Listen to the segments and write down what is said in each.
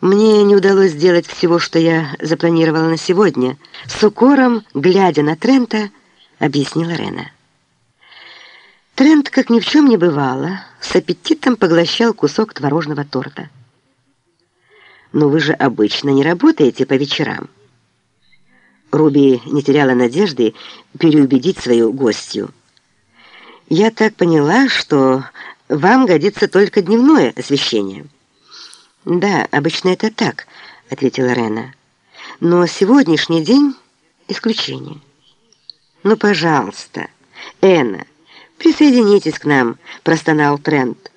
Мне не удалось сделать всего, что я запланировала на сегодня. С укором, глядя на Трента, объяснила Рена. Трент, как ни в чем не бывало, с аппетитом поглощал кусок творожного торта. «Но вы же обычно не работаете по вечерам». Руби не теряла надежды переубедить свою гостью. «Я так поняла, что вам годится только дневное освещение». «Да, обычно это так», — ответила Рена. «Но сегодняшний день — исключение». «Ну, пожалуйста, Энна, присоединитесь к нам», — простонал Трент.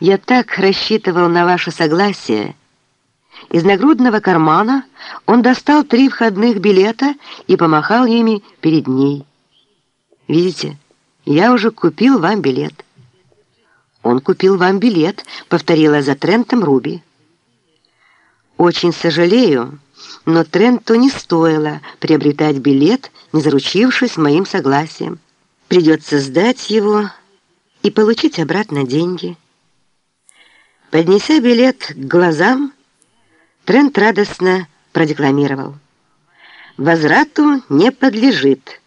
«Я так рассчитывал на ваше согласие». Из нагрудного кармана он достал три входных билета и помахал ими перед ней. «Видите, я уже купил вам билет». «Он купил вам билет», — повторила за Трентом Руби. «Очень сожалею, но Тренту не стоило приобретать билет, не заручившись моим согласием. Придется сдать его и получить обратно деньги». Поднеся билет к глазам, Трент радостно продекламировал. «Возврату не подлежит».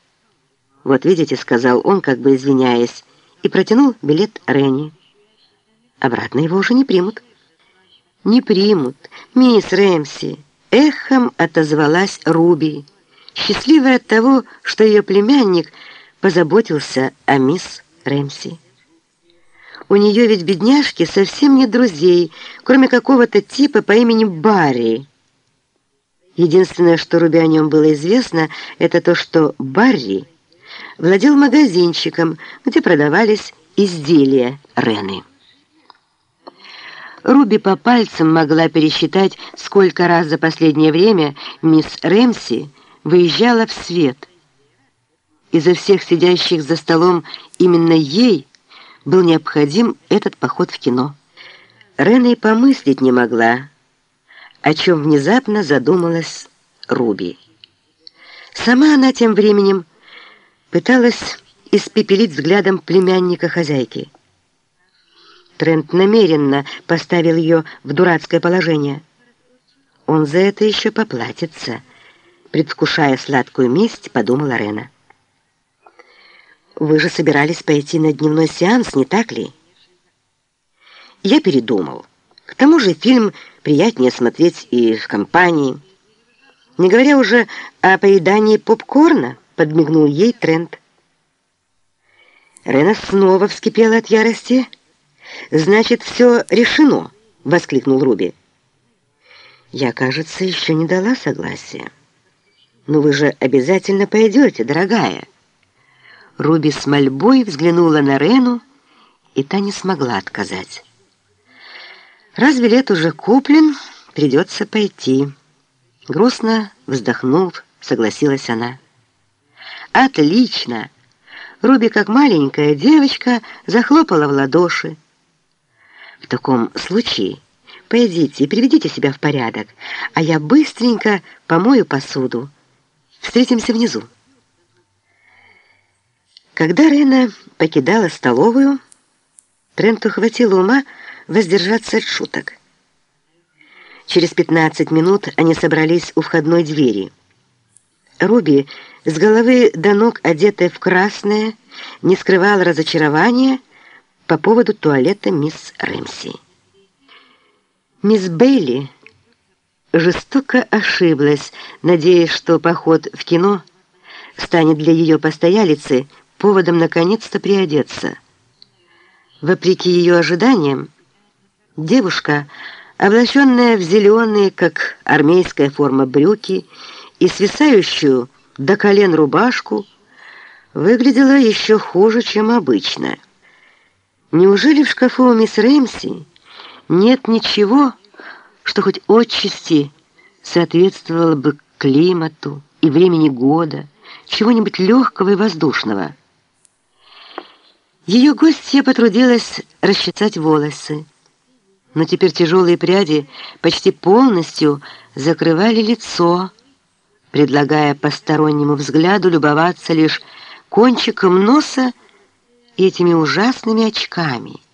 «Вот видите», — сказал он, как бы извиняясь, и протянул билет Ренни. Обратно его уже не примут. Не примут. Мисс Рэмси. Эхом отозвалась Руби, счастливая от того, что ее племянник позаботился о мисс Рэмси. У нее ведь, бедняжки, совсем нет друзей, кроме какого-то типа по имени Барри. Единственное, что Руби о нем было известно, это то, что Барри владел магазинчиком, где продавались изделия Рены. Руби по пальцам могла пересчитать, сколько раз за последнее время мисс Рэмси выезжала в свет. Изо всех сидящих за столом именно ей был необходим этот поход в кино. Рена помыслить не могла, о чем внезапно задумалась Руби. Сама она тем временем пыталась испепелить взглядом племянника хозяйки. Трент намеренно поставил ее в дурацкое положение. Он за это еще поплатится, предвкушая сладкую месть, подумала Рена. Вы же собирались пойти на дневной сеанс, не так ли? Я передумал. К тому же фильм приятнее смотреть и в компании. Не говоря уже о поедании попкорна, подмигнул ей Трент. Рена снова вскипела от ярости, «Значит, все решено!» — воскликнул Руби. «Я, кажется, еще не дала согласия. Но вы же обязательно пойдете, дорогая!» Руби с мольбой взглянула на Рену, и та не смогла отказать. «Раз билет уже куплен, придется пойти». Грустно вздохнув, согласилась она. «Отлично!» Руби, как маленькая девочка, захлопала в ладоши. В таком случае пойдите и приведите себя в порядок, а я быстренько помою посуду. Встретимся внизу. Когда Рена покидала столовую, Тренту хватило ума воздержаться от шуток. Через 15 минут они собрались у входной двери. Руби, с головы до ног одетая в красное, не скрывала разочарования по поводу туалета мисс Рэмси. Мисс Бейли жестоко ошиблась, надеясь, что поход в кино станет для ее постоялицы поводом наконец-то приодеться. Вопреки ее ожиданиям, девушка, облаченная в зеленые, как армейская форма, брюки и свисающую до колен рубашку, выглядела еще хуже, чем обычно – Неужели в шкафу у мисс Рэмси нет ничего, что хоть отчасти соответствовало бы климату и времени года, чего-нибудь легкого и воздушного? Ее гостья потрудилась расчесать волосы, но теперь тяжелые пряди почти полностью закрывали лицо, предлагая постороннему взгляду любоваться лишь кончиком носа этими ужасными очками –